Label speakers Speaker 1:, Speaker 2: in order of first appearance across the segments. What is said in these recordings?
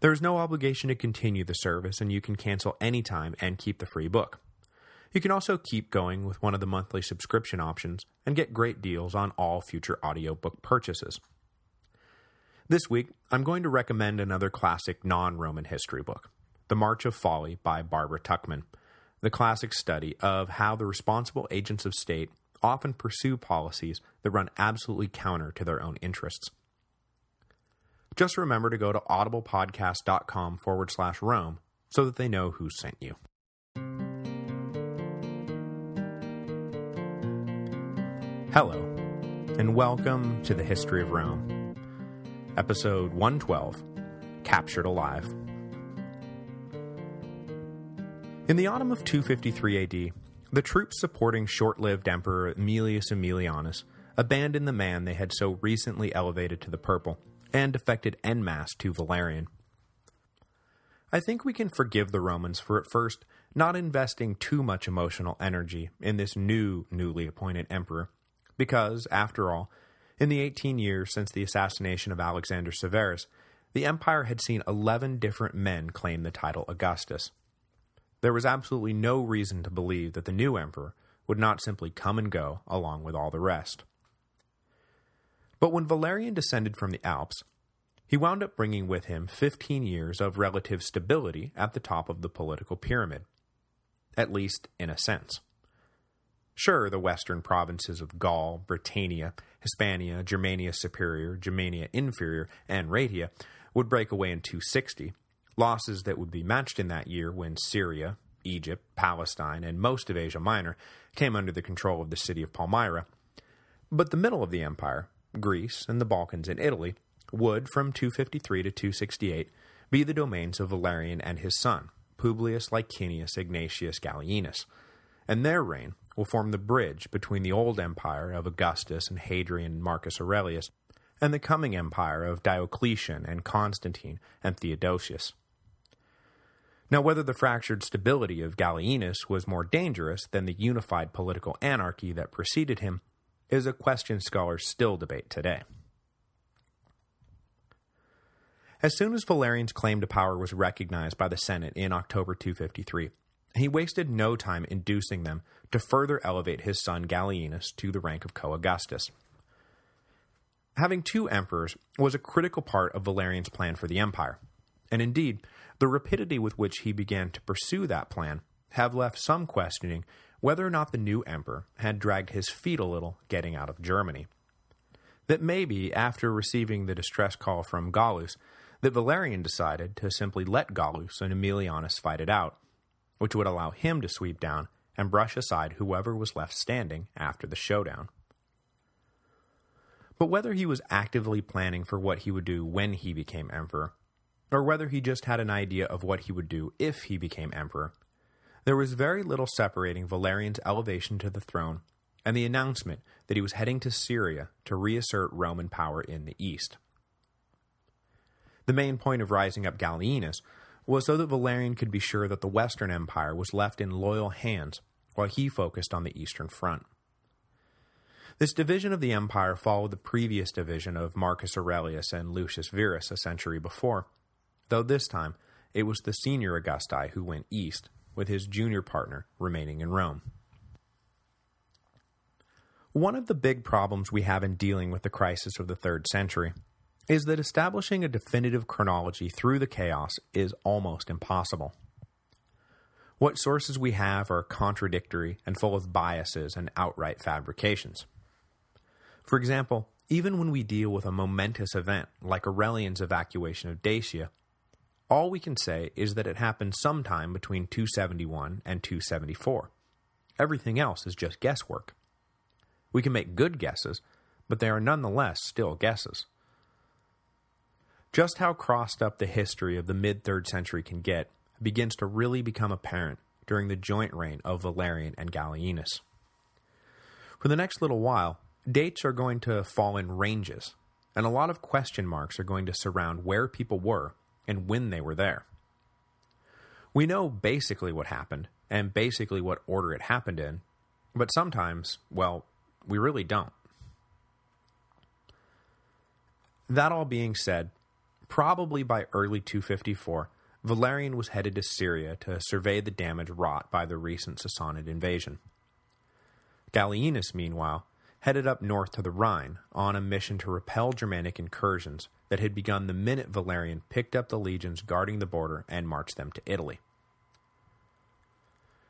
Speaker 1: There is no obligation to continue the service, and you can cancel anytime and keep the free book. You can also keep going with one of the monthly subscription options and get great deals on all future audiobook purchases. This week, I'm going to recommend another classic non-Roman history book, The March of Folly by Barbara Tuchman, the classic study of how the responsible agents of state often pursue policies that run absolutely counter to their own interests. Just remember to go to audiblepodcast.com forward slash Rome so that they know who sent you. Hello, and welcome to the History of Rome. Episode 112, Captured Alive. In the autumn of 253 AD, the troops supporting short-lived Emperor Aemilius Aemilianus abandoned the man they had so recently elevated to the purple, and defected en masse to Valerian. I think we can forgive the Romans for at first not investing too much emotional energy in this new, newly appointed emperor, because, after all, in the 18 years since the assassination of Alexander Severus, the empire had seen 11 different men claim the title Augustus. There was absolutely no reason to believe that the new emperor would not simply come and go along with all the rest. But when Valerian descended from the Alps, he wound up bringing with him 15 years of relative stability at the top of the political pyramid, at least in a sense. Sure, the western provinces of Gaul, Britannia, Hispania, Germania Superior, Germania Inferior, and Raetia would break away in 260, losses that would be matched in that year when Syria, Egypt, Palestine, and most of Asia Minor came under the control of the city of Palmyra. But the middle of the empire, Greece and the Balkans and Italy, would, from 253 to 268, be the domains of Valerian and his son, Publius Licinius Egnatius Gallienus, and their reign will form the bridge between the old empire of Augustus and Hadrian and Marcus Aurelius and the coming empire of Diocletian and Constantine and Theodosius. Now whether the fractured stability of Gallienus was more dangerous than the unified political anarchy that preceded him is a question scholars still debate today. As soon as Valerian's claim to power was recognized by the Senate in October 253, he wasted no time inducing them to further elevate his son Gallienus to the rank of co-Augustus. Having two emperors was a critical part of Valerian's plan for the empire, and indeed, the rapidity with which he began to pursue that plan have left some questioning whether or not the new emperor had dragged his feet a little getting out of Germany. That maybe, after receiving the distress call from Gallus, that Valerian decided to simply let Gallus and Aemilianus fight it out, which would allow him to sweep down and brush aside whoever was left standing after the showdown. But whether he was actively planning for what he would do when he became emperor, or whether he just had an idea of what he would do if he became emperor, there was very little separating Valerian's elevation to the throne and the announcement that he was heading to Syria to reassert Roman power in the east. The main point of rising up Gallienus was so that Valerian could be sure that the Western Empire was left in loyal hands while he focused on the Eastern Front. This division of the empire followed the previous division of Marcus Aurelius and Lucius Verus a century before, though this time it was the senior Augusti who went east, with his junior partner remaining in Rome. One of the big problems we have in dealing with the crisis of the 3rd century is that establishing a definitive chronology through the chaos is almost impossible. What sources we have are contradictory and full of biases and outright fabrications. For example, even when we deal with a momentous event like Aurelian's evacuation of Dacia, all we can say is that it happened sometime between 271 and 274. Everything else is just guesswork. We can make good guesses, but they are nonetheless still guesses. Just how crossed up the history of the mid-3rd century can get begins to really become apparent during the joint reign of Valerian and Gallienus. For the next little while, dates are going to fall in ranges, and a lot of question marks are going to surround where people were and when they were there. We know basically what happened, and basically what order it happened in, but sometimes, well, we really don't. That all being said, probably by early 254, Valerian was headed to Syria to survey the damage wrought by the recent Sassanid invasion. Gallienus, meanwhile, headed up north to the Rhine on a mission to repel Germanic incursions that had begun the minute Valerian picked up the legions guarding the border and marched them to Italy.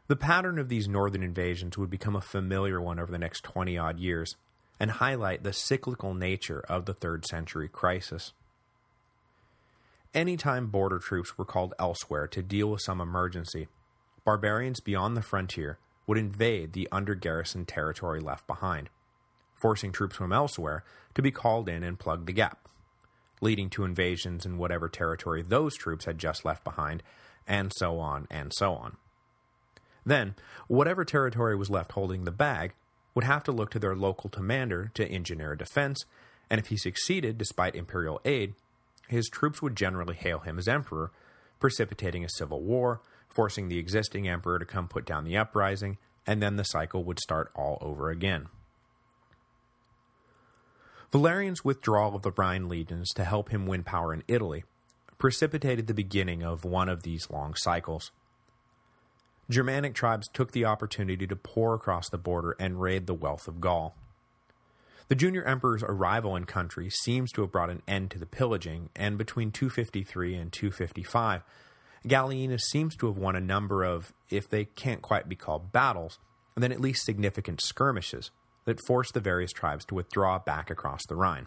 Speaker 1: The pattern of these northern invasions would become a familiar one over the next 20-odd years, and highlight the cyclical nature of the 3rd century crisis. Anytime border troops were called elsewhere to deal with some emergency, barbarians beyond the frontier would invade the under-garrisoned territory left behind, forcing troops from elsewhere to be called in and plug the gap, leading to invasions in whatever territory those troops had just left behind, and so on and so on. Then, whatever territory was left holding the bag would have to look to their local commander to engineer a defense, and if he succeeded despite imperial aid, his troops would generally hail him as emperor, precipitating a civil war, forcing the existing emperor to come put down the uprising, and then the cycle would start all over again. Valerian's withdrawal of the Rhine legions to help him win power in Italy precipitated the beginning of one of these long cycles. Germanic tribes took the opportunity to pour across the border and raid the wealth of Gaul. The junior emperor's arrival in country seems to have brought an end to the pillaging, and between 253 and 255, Gallienus seems to have won a number of, if they can't quite be called battles, then at least significant skirmishes that forced the various tribes to withdraw back across the Rhine.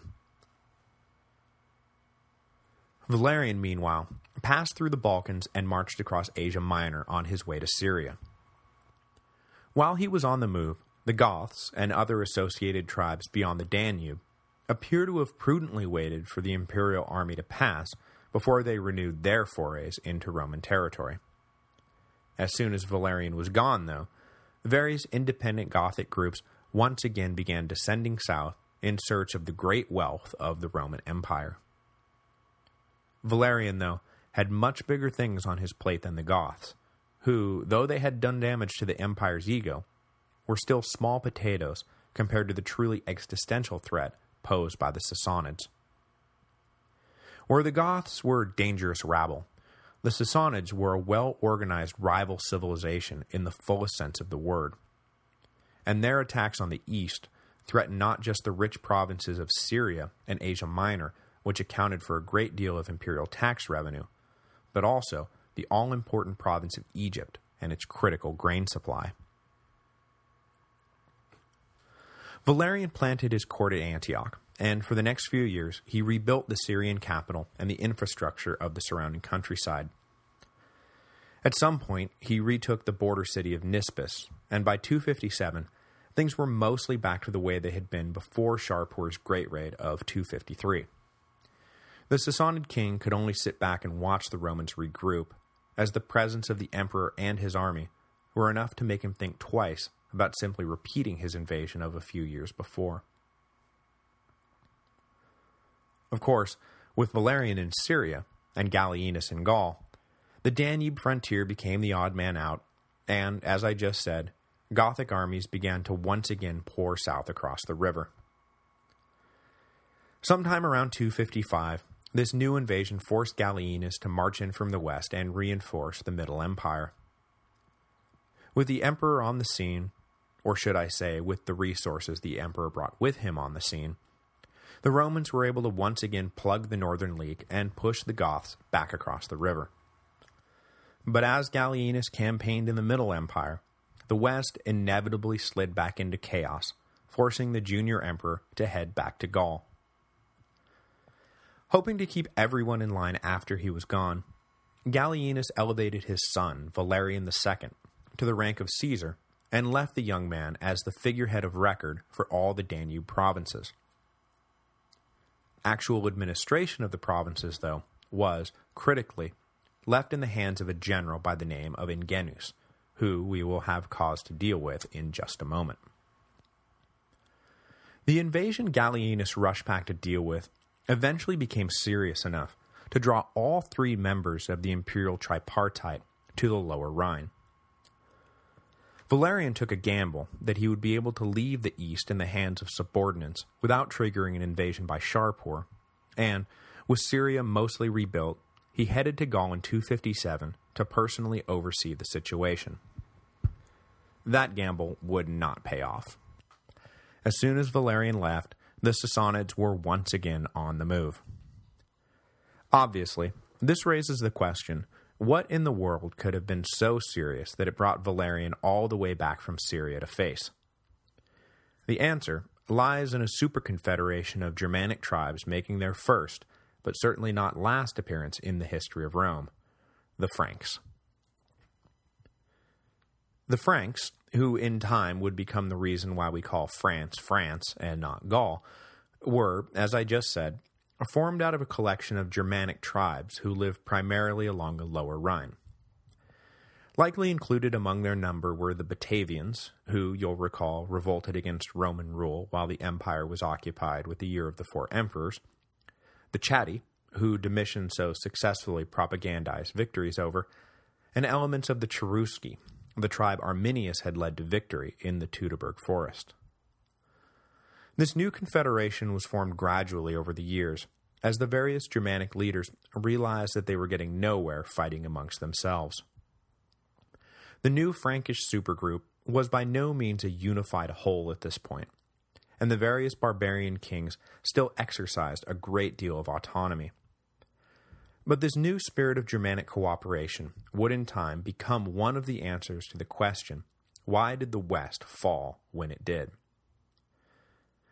Speaker 1: Valerian, meanwhile, passed through the Balkans and marched across Asia Minor on his way to Syria. While he was on the move, the Goths and other associated tribes beyond the Danube appear to have prudently waited for the imperial army to pass before they renewed their forays into Roman territory. As soon as Valerian was gone, though, various independent Gothic groups once again began descending south in search of the great wealth of the Roman Empire. Valerian, though, had much bigger things on his plate than the Goths, who, though they had done damage to the Empire's ego, were still small potatoes compared to the truly existential threat posed by the Sassanids. Where the Goths were dangerous rabble, the Sassanids were a well-organized rival civilization in the fullest sense of the word. And their attacks on the east threatened not just the rich provinces of Syria and Asia Minor, which accounted for a great deal of imperial tax revenue, but also the all-important province of Egypt and its critical grain supply. Valerian planted his court at Antioch, and for the next few years he rebuilt the Syrian capital and the infrastructure of the surrounding countryside. At some point, he retook the border city of Nisibis, and by 257, things were mostly back to the way they had been before Shapur's Great Raid of 253. The Sassanid king could only sit back and watch the Romans regroup, as the presence of the emperor and his army were enough to make him think twice about simply repeating his invasion of a few years before. Of course, with Valerian in Syria and Gallienus in Gaul, the Danube frontier became the odd man out, and, as I just said, Gothic armies began to once again pour south across the river. Sometime around 255, this new invasion forced Gallienus to march in from the west and reinforce the Middle Empire. With the emperor on the scene, or should I say, with the resources the emperor brought with him on the scene, the Romans were able to once again plug the Northern leak and push the Goths back across the river. But as Gallienus campaigned in the Middle Empire, the West inevitably slid back into chaos, forcing the junior emperor to head back to Gaul. Hoping to keep everyone in line after he was gone, Gallienus elevated his son, Valerian II, to the rank of Caesar and left the young man as the figurehead of record for all the Danube provinces. Actual administration of the provinces, though, was, critically, left in the hands of a general by the name of Ingenuus, who we will have cause to deal with in just a moment. The invasion Gallienus rushed back to deal with eventually became serious enough to draw all three members of the imperial tripartite to the lower Rhine. Valerian took a gamble that he would be able to leave the east in the hands of subordinates without triggering an invasion by Shapur, and, with Syria mostly rebuilt, he headed to Gaul in 257 to personally oversee the situation. That gamble would not pay off. As soon as Valerian left, the Sassanids were once again on the move. Obviously, this raises the question, what in the world could have been so serious that it brought Valerian all the way back from Syria to face? The answer lies in a superconfederation of Germanic tribes making their first, but certainly not last appearance in the history of Rome, the Franks. The Franks, who in time would become the reason why we call France France and not Gaul, were, as I just said, formed out of a collection of Germanic tribes who lived primarily along the lower Rhine. Likely included among their number were the Batavians, who, you'll recall, revolted against Roman rule while the empire was occupied with the Year of the Four Emperors, the Chatti, who Domitian so successfully propagandized victories over, and elements of the Cherusci, the tribe Arminius had led to victory in the Teutoburg forest. This new confederation was formed gradually over the years, as the various Germanic leaders realized that they were getting nowhere fighting amongst themselves. The new Frankish supergroup was by no means a unified whole at this point, and the various barbarian kings still exercised a great deal of autonomy. But this new spirit of Germanic cooperation would in time become one of the answers to the question, why did the West fall when it did?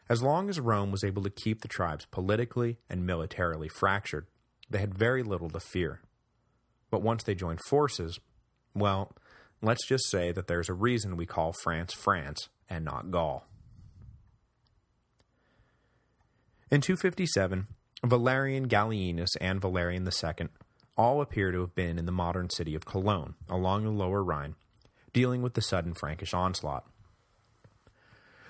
Speaker 1: As long as Rome was able to keep the tribes politically and militarily fractured, they had very little to fear. But once they joined forces, well, let's just say that there's a reason we call France France and not Gaul. In 257, Valerian Gallienus and Valerian II all appear to have been in the modern city of Cologne, along the lower Rhine, dealing with the sudden Frankish onslaught.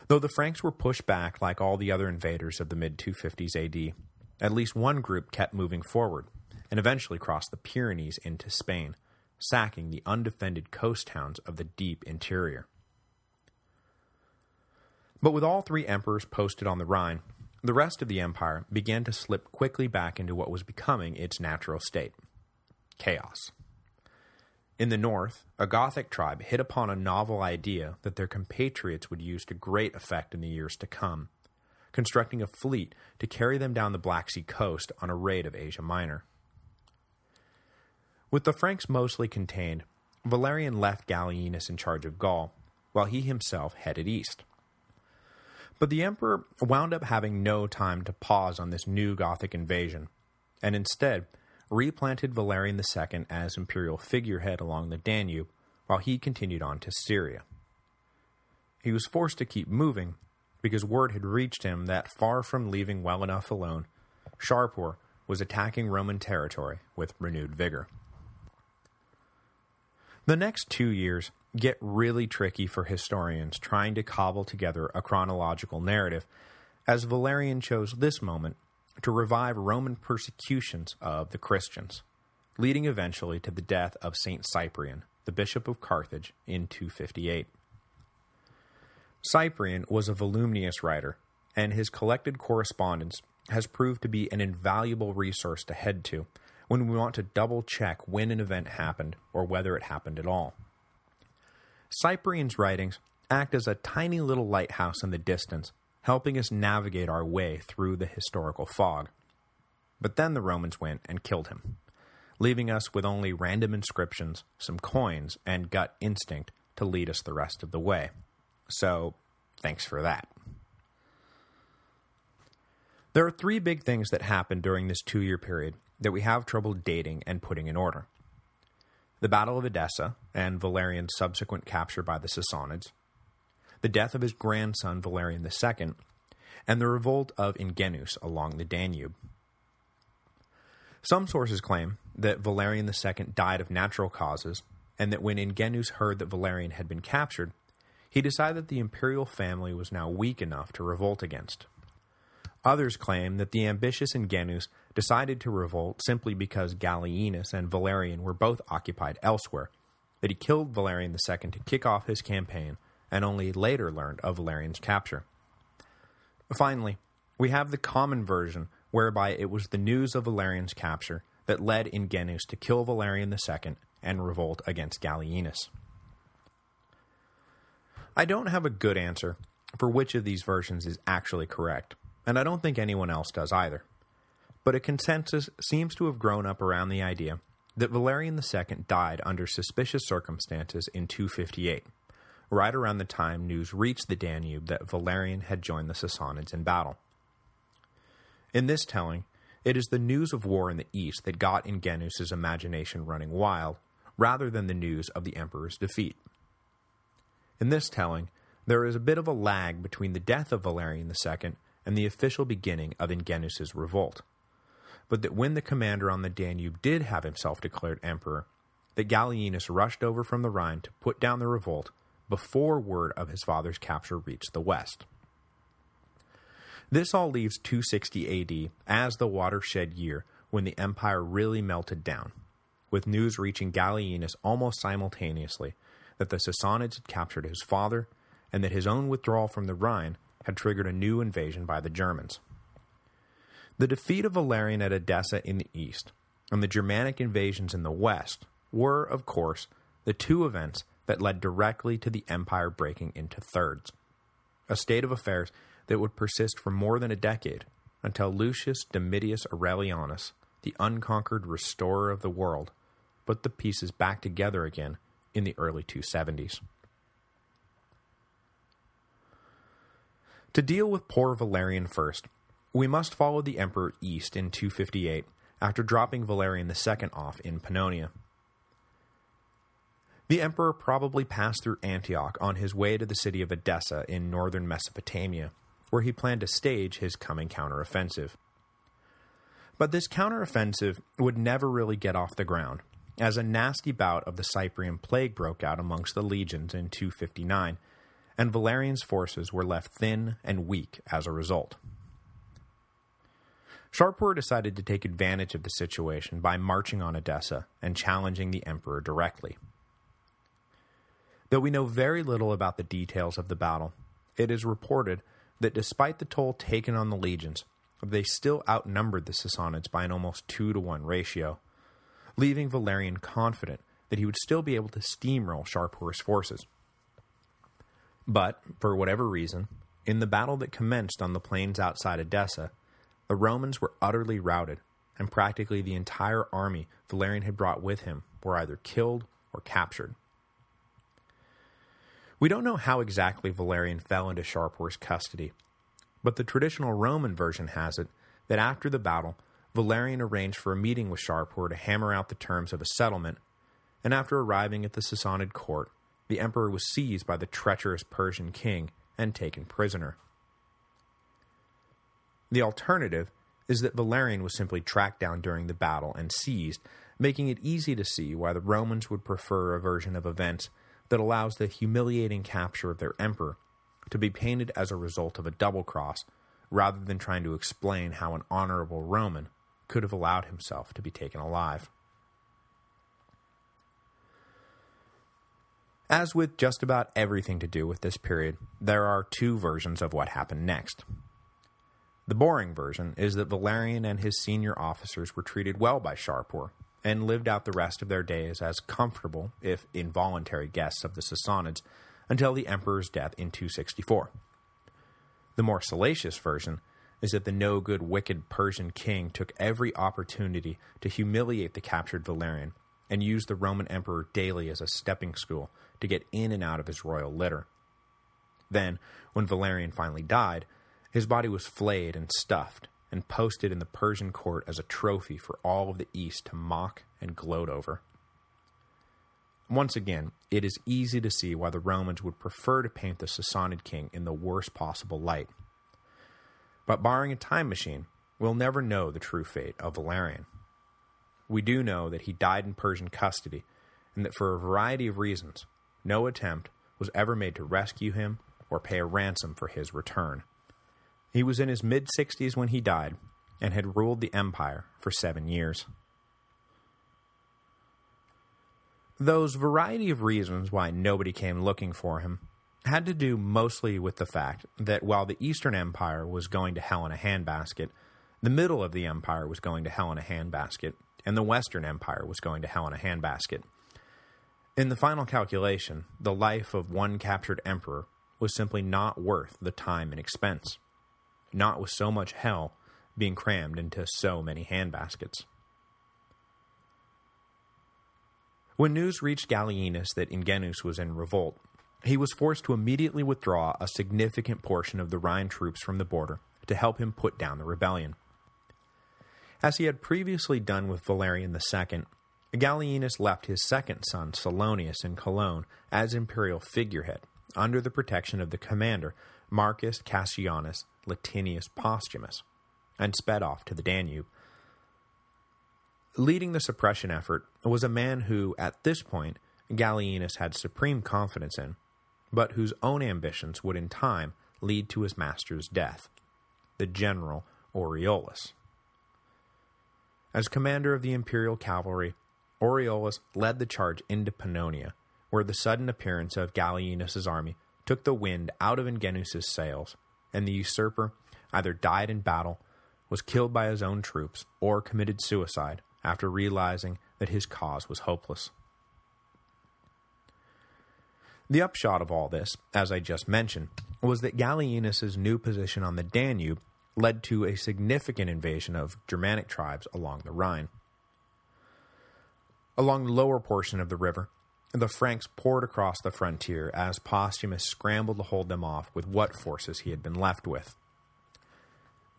Speaker 1: Though the Franks were pushed back like all the other invaders of the mid-250s AD, at least one group kept moving forward, and eventually crossed the Pyrenees into Spain, sacking the undefended coast towns of the deep interior. But with all three emperors posted on the Rhine, the rest of the empire began to slip quickly back into what was becoming its natural state, chaos. In the north, a Gothic tribe hit upon a novel idea that their compatriots would use to great effect in the years to come, constructing a fleet to carry them down the Black Sea coast on a raid of Asia Minor. With the Franks mostly contained, Valerian left Gallienus in charge of Gaul, while he himself headed east. But the emperor wound up having no time to pause on this new Gothic invasion, and instead replanted Valerian II as imperial figurehead along the Danube, while he continued on to Syria. He was forced to keep moving, because word had reached him that far from leaving well enough alone, Shapur was attacking Roman territory with renewed vigor. The next two years get really tricky for historians trying to cobble together a chronological narrative, as Valerian chose this moment to revive Roman persecutions of the Christians, leading eventually to the death of St. Cyprian, the bishop of Carthage, in 258. Cyprian was a voluminous writer, and his collected correspondence has proved to be an invaluable resource to head to when we want to double-check when an event happened or whether it happened at all. Cyprian's writings act as a tiny little lighthouse in the distance helping us navigate our way through the historical fog. But then the Romans went and killed him, leaving us with only random inscriptions, some coins, and gut instinct to lead us the rest of the way. So, thanks for that. There are three big things that happened during this two-year period that we have trouble dating and putting in order. The Battle of Edessa and Valerian's subsequent capture by the Sassanids, the death of his grandson Valerian II, and the revolt of Ingenuus along the Danube. Some sources claim that Valerian II died of natural causes, and that when Ingenuus heard that Valerian had been captured, he decided that the imperial family was now weak enough to revolt against. Others claim that the ambitious Ingenuus decided to revolt simply because Gallienus and Valerian were both occupied elsewhere, that he killed Valerian II to kick off his campaign, and only later learned of Valerian's capture. Finally, we have the common version whereby it was the news of Valerian's capture that led Ingenuus to kill Valerian II and revolt against Gallienus. I don't have a good answer for which of these versions is actually correct, and I don't think anyone else does either. But a consensus seems to have grown up around the idea that Valerian II died under suspicious circumstances in 258, right around the time news reached the Danube that Valerian had joined the Sassanids in battle. In this telling, it is the news of war in the east that got Ingenuus's imagination running wild, rather than the news of the emperor's defeat. In this telling, there is a bit of a lag between the death of Valerian II and the official beginning of Ingenuus's revolt, but that when the commander on the Danube did have himself declared emperor, that Gallienus rushed over from the Rhine to put down the revolt before word of his father's capture reached the west. This all leaves 260 AD as the watershed year when the empire really melted down, with news reaching Gallienus almost simultaneously that the Sassanids had captured his father, and that his own withdrawal from the Rhine had triggered a new invasion by the Germans. The defeat of Valerian at Edessa in the east, and the Germanic invasions in the west, were, of course, the two events that led directly to the empire breaking into thirds, a state of affairs that would persist for more than a decade, until Lucius Domitius Aurelianus, the unconquered restorer of the world, put the pieces back together again in the early 270s. To deal with poor Valerian first, we must follow the emperor east in 258 after dropping Valerian II off in Pannonia. The emperor probably passed through Antioch on his way to the city of Edessa in northern Mesopotamia, where he planned to stage his coming counteroffensive. But this counteroffensive would never really get off the ground, as a nasty bout of the Cyprian plague broke out amongst the legions in 259, and Valerian's forces were left thin and weak as a result. Shapur decided to take advantage of the situation by marching on Edessa and challenging the emperor directly. Though we know very little about the details of the battle, it is reported that despite the toll taken on the legions, they still outnumbered the Sassanids by an almost 2 to 1 ratio, leaving Valerian confident that he would still be able to steamroll Shapur's forces. But, for whatever reason, in the battle that commenced on the plains outside Edessa, the Romans were utterly routed, and practically the entire army Valerian had brought with him were either killed or captured. We don't know how exactly Valerian fell into Shapur's custody, but the traditional Roman version has it that after the battle, Valerian arranged for a meeting with Shapur to hammer out the terms of a settlement, and after arriving at the Sassanid court, the emperor was seized by the treacherous Persian king and taken prisoner. The alternative is that Valerian was simply tracked down during the battle and seized, making it easy to see why the Romans would prefer a version of events that allows the humiliating capture of their emperor to be painted as a result of a double cross, rather than trying to explain how an honorable Roman could have allowed himself to be taken alive. As with just about everything to do with this period, there are two versions of what happened next. The boring version is that Valerian and his senior officers were treated well by Shapur, and lived out the rest of their days as comfortable, if involuntary guests of the Sassanids, until the emperor's death in 264. The more salacious version is that the no-good wicked Persian king took every opportunity to humiliate the captured Valerian and used the Roman emperor daily as a stepping stool to get in and out of his royal litter. Then, when Valerian finally died, his body was flayed and stuffed, and posted in the Persian court as a trophy for all of the East to mock and gloat over. Once again, it is easy to see why the Romans would prefer to paint the Sassanid king in the worst possible light. But barring a time machine, we'll never know the true fate of Valerian. We do know that he died in Persian custody, and that for a variety of reasons, no attempt was ever made to rescue him or pay a ransom for his return. He was in his mid-60s when he died, and had ruled the empire for seven years. Those variety of reasons why nobody came looking for him had to do mostly with the fact that while the Eastern Empire was going to hell in a handbasket, the middle of the empire was going to hell in a handbasket, and the Western Empire was going to hell in a handbasket. In the final calculation, the life of one captured emperor was simply not worth the time and expense, not with so much hell being crammed into so many handbaskets. When news reached Gallienus that Ingenuus was in revolt, he was forced to immediately withdraw a significant portion of the Rhine troops from the border to help him put down the rebellion. As he had previously done with Valerian II, Gallienus left his second son, Saloninus, in Cologne as imperial figurehead, under the protection of the commander, Marcus Cassianus Latinius Postumus, and sped off to the Danube. Leading the suppression effort was a man who, at this point, Gallienus had supreme confidence in, but whose own ambitions would in time lead to his master's death, the general Aureolus. As commander of the imperial cavalry, Aureolus led the charge into Pannonia, where the sudden appearance of Gallienus's army took the wind out of Ingenuus's sails, and the usurper either died in battle was killed by his own troops or committed suicide after realizing that his cause was hopeless. The upshot of all this, as I just mentioned, was that Gallienus's new position on the Danube led to a significant invasion of Germanic tribes along the Rhine. Along the lower portion of the river, the Franks poured across the frontier as Postumus scrambled to hold them off with what forces he had been left with.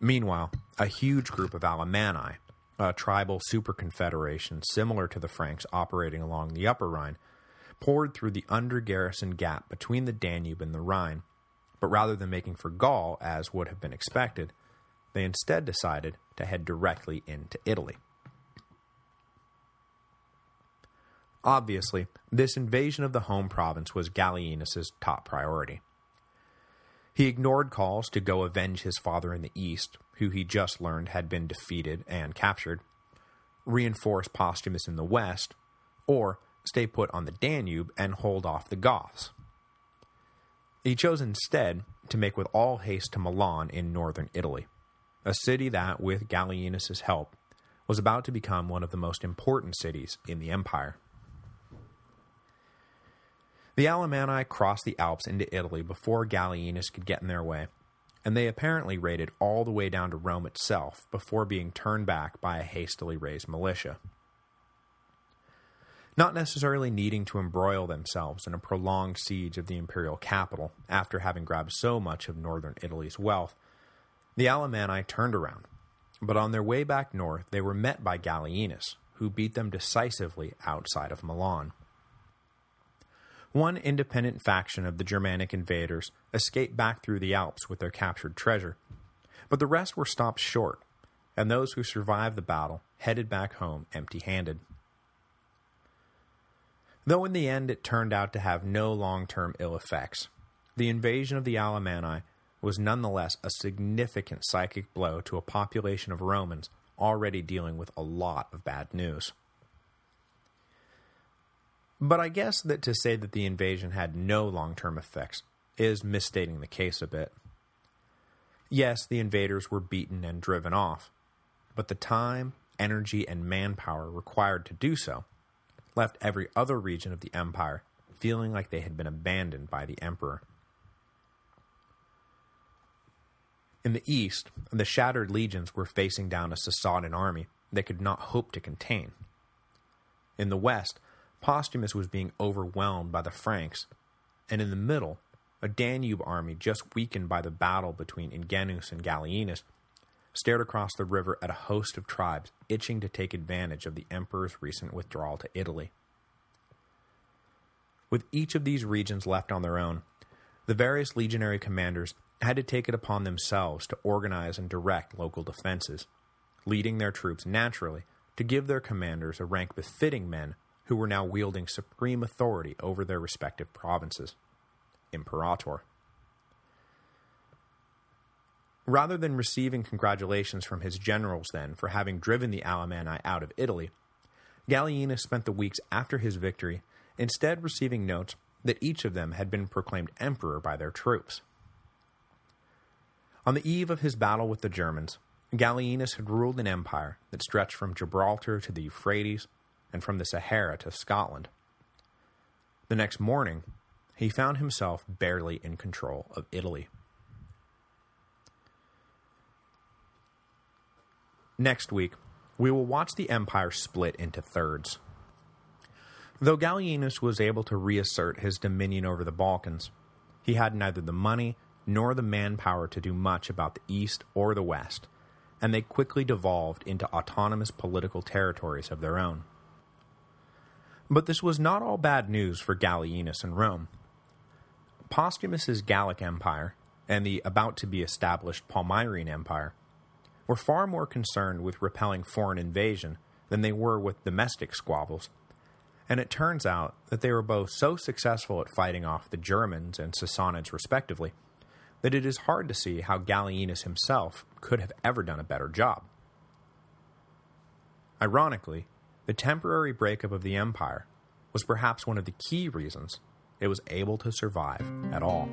Speaker 1: Meanwhile, a huge group of Alemanni, a tribal superconfederation similar to the Franks operating along the Upper Rhine, poured through the under-garrisoned gap between the Danube and the Rhine, but rather than making for Gaul, as would have been expected, they instead decided to head directly into Italy. Obviously, this invasion of the home province was Gallienus's top priority. He ignored calls to go avenge his father in the east, who he just learned had been defeated and captured, reinforce Postumus in the west, or stay put on the Danube and hold off the Goths. He chose instead to make with all haste to Milan in northern Italy, a city that, with Gallienus's help, was about to become one of the most important cities in the empire. The Alemanni crossed the Alps into Italy before Gallienus could get in their way, and they apparently raided all the way down to Rome itself before being turned back by a hastily raised militia. Not necessarily needing to embroil themselves in a prolonged siege of the imperial capital after having grabbed so much of northern Italy's wealth, the Alemanni turned around, but on their way back north they were met by Gallienus, who beat them decisively outside of Milan. One independent faction of the Germanic invaders escaped back through the Alps with their captured treasure, but the rest were stopped short, and those who survived the battle headed back home empty-handed. Though in the end it turned out to have no long-term ill effects, the invasion of the Alemanni was nonetheless a significant psychic blow to a population of Romans already dealing with a lot of bad news. But I guess that to say that the invasion had no long-term effects is misstating the case a bit. Yes, the invaders were beaten and driven off, but the time, energy, and manpower required to do so left every other region of the empire feeling like they had been abandoned by the emperor. In the east, the shattered legions were facing down a Sassanid army they could not hope to contain. In the west, Postumus was being overwhelmed by the Franks, and in the middle, a Danube army just weakened by the battle between Ingenuus and Gallienus stared across the river at a host of tribes itching to take advantage of the emperor's recent withdrawal to Italy. With each of these regions left on their own, the various legionary commanders had to take it upon themselves to organize and direct local defenses, leading their troops naturally to give their commanders a rank befitting men who were now wielding supreme authority over their respective provinces. Imperator. Rather than receiving congratulations from his generals then for having driven the Alemanni out of Italy, Gallienus spent the weeks after his victory instead receiving notes that each of them had been proclaimed emperor by their troops. On the eve of his battle with the Germans, Gallienus had ruled an empire that stretched from Gibraltar to the Euphrates and from the Sahara to Scotland. The next morning, he found himself barely in control of Italy. Next week, we will watch the empire split into thirds. Though Gallienus was able to reassert his dominion over the Balkans, he had neither the money nor the manpower to do much about the East or the West, and they quickly devolved into autonomous political territories of their own. But this was not all bad news for Gallienus and Rome. Postumus's Gallic Empire, and the about-to-be-established Palmyrene Empire, were far more concerned with repelling foreign invasion than they were with domestic squabbles, and it turns out that they were both so successful at fighting off the Germans and Sassanids respectively, that it is hard to see how Gallienus himself could have ever done a better job. Ironically, the temporary breakup of the empire was perhaps one of the key reasons it was able to survive at all.